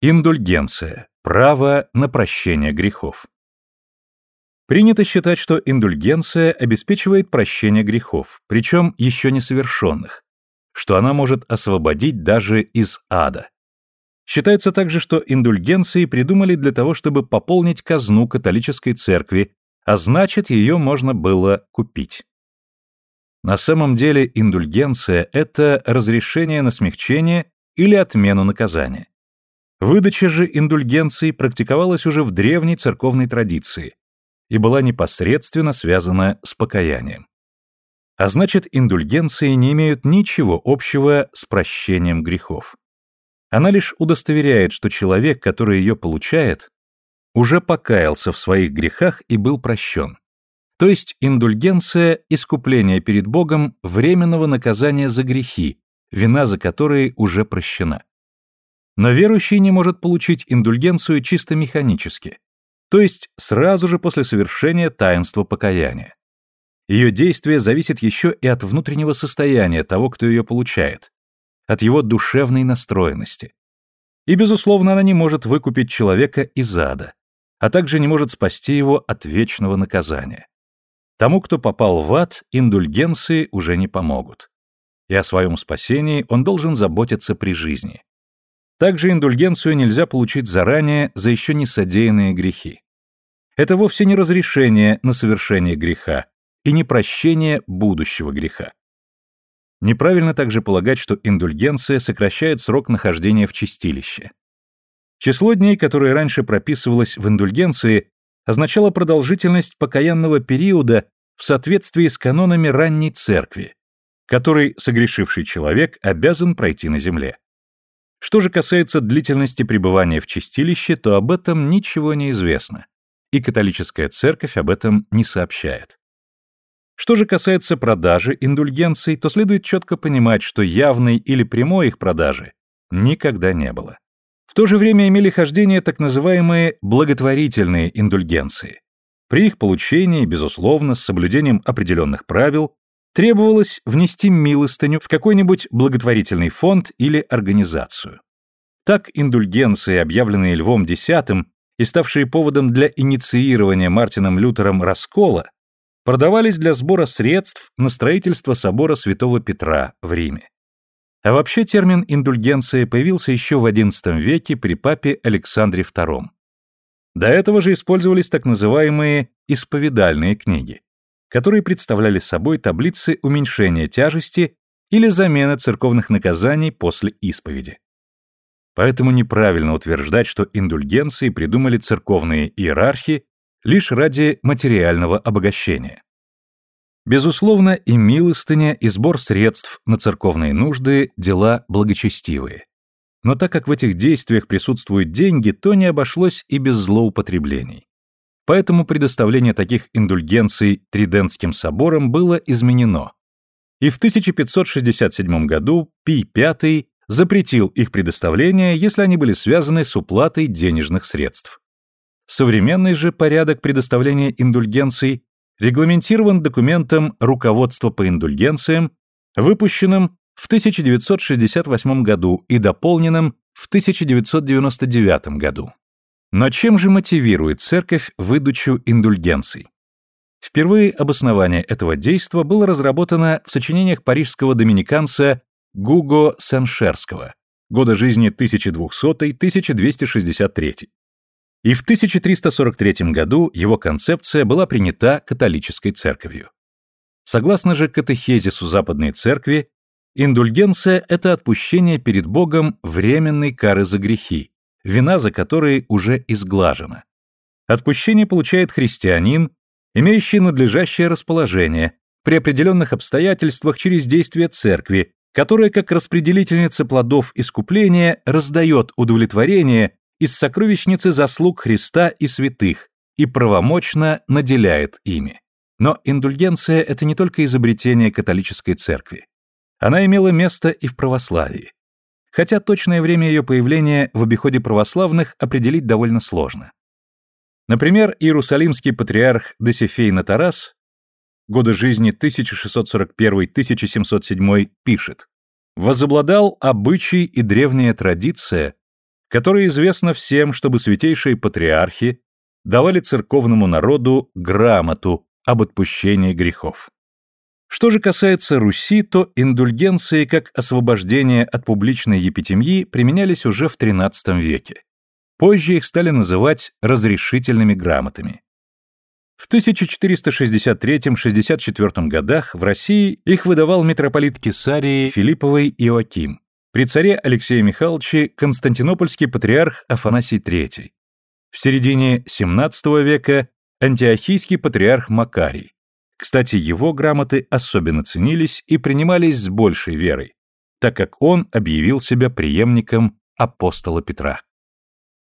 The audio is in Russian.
Индульгенция. Право на прощение грехов. Принято считать, что индульгенция обеспечивает прощение грехов, причем еще несовершенных, что она может освободить даже из ада. Считается также, что индульгенции придумали для того, чтобы пополнить казну католической церкви, а значит, ее можно было купить. На самом деле индульгенция – это разрешение на смягчение или отмену наказания. Выдача же индульгенции практиковалась уже в древней церковной традиции и была непосредственно связана с покаянием. А значит, индульгенции не имеют ничего общего с прощением грехов. Она лишь удостоверяет, что человек, который ее получает, уже покаялся в своих грехах и был прощен. То есть индульгенция – искупление перед Богом временного наказания за грехи, вина за которые уже прощена. Но верующий не может получить индульгенцию чисто механически, то есть сразу же после совершения таинства покаяния. Ее действие зависит еще и от внутреннего состояния того, кто ее получает, от его душевной настроенности. И, безусловно, она не может выкупить человека из ада, а также не может спасти его от вечного наказания. Тому, кто попал в ад, индульгенции уже не помогут. И о своем спасении он должен заботиться при жизни. Также индульгенцию нельзя получить заранее за еще не содеянные грехи. Это вовсе не разрешение на совершение греха и не прощение будущего греха. Неправильно также полагать, что индульгенция сокращает срок нахождения в чистилище. Число дней, которое раньше прописывалось в индульгенции, означало продолжительность покаянного периода в соответствии с канонами ранней церкви, который согрешивший человек обязан пройти на земле. Что же касается длительности пребывания в чистилище, то об этом ничего не известно, и католическая церковь об этом не сообщает. Что же касается продажи индульгенций, то следует четко понимать, что явной или прямой их продажи никогда не было. В то же время имели хождение так называемые благотворительные индульгенции. При их получении, безусловно, с соблюдением определенных правил, требовалось внести милостыню в какой-нибудь благотворительный фонд или организацию. Так индульгенции, объявленные Львом X и ставшие поводом для инициирования Мартином Лютером раскола, продавались для сбора средств на строительство собора Святого Петра в Риме. А вообще термин «индульгенция» появился еще в XI веке при папе Александре II. До этого же использовались так называемые «исповедальные книги» которые представляли собой таблицы уменьшения тяжести или замены церковных наказаний после исповеди. Поэтому неправильно утверждать, что индульгенции придумали церковные иерархи лишь ради материального обогащения. Безусловно, и милостыня, и сбор средств на церковные нужды – дела благочестивые. Но так как в этих действиях присутствуют деньги, то не обошлось и без злоупотреблений. Поэтому предоставление таких индульгенций Тридентским собором было изменено. И в 1567 году Пий V запретил их предоставление, если они были связаны с уплатой денежных средств. Современный же порядок предоставления индульгенций регламентирован документом «Руководство по индульгенциям», выпущенным в 1968 году и дополненным в 1999 году. Но чем же мотивирует церковь выдачу индульгенций? Впервые обоснование этого действа было разработано в сочинениях парижского доминиканца Гуго Сеншерского, года жизни 1200-1263. И в 1343 году его концепция была принята католической церковью. Согласно же катехезису Западной Церкви, индульгенция – это отпущение перед Богом временной кары за грехи, вина за которые уже изглажена. Отпущение получает христианин, имеющий надлежащее расположение, при определенных обстоятельствах через действие церкви, которая, как распределительница плодов искупления, раздает удовлетворение из сокровищницы заслуг Христа и святых и правомочно наделяет ими. Но индульгенция – это не только изобретение католической церкви. Она имела место и в православии хотя точное время ее появления в обиходе православных определить довольно сложно. Например, иерусалимский патриарх Досифей Натарас, годы жизни 1641-1707, пишет «Возобладал обычай и древняя традиция, которое известно всем, чтобы святейшие патриархи давали церковному народу грамоту об отпущении грехов. Что же касается Руси, то индульгенции как освобождение от публичной епитемьи применялись уже в XIII веке. Позже их стали называть разрешительными грамотами. В 1463-64 годах в России их выдавал митрополит Кесарии Филипповой Иоаким, при царе Алексее Михайловиче Константинопольский патриарх Афанасий III. В середине XVII века антиохийский патриарх Макарий. Кстати, его грамоты особенно ценились и принимались с большей верой, так как он объявил себя преемником апостола Петра.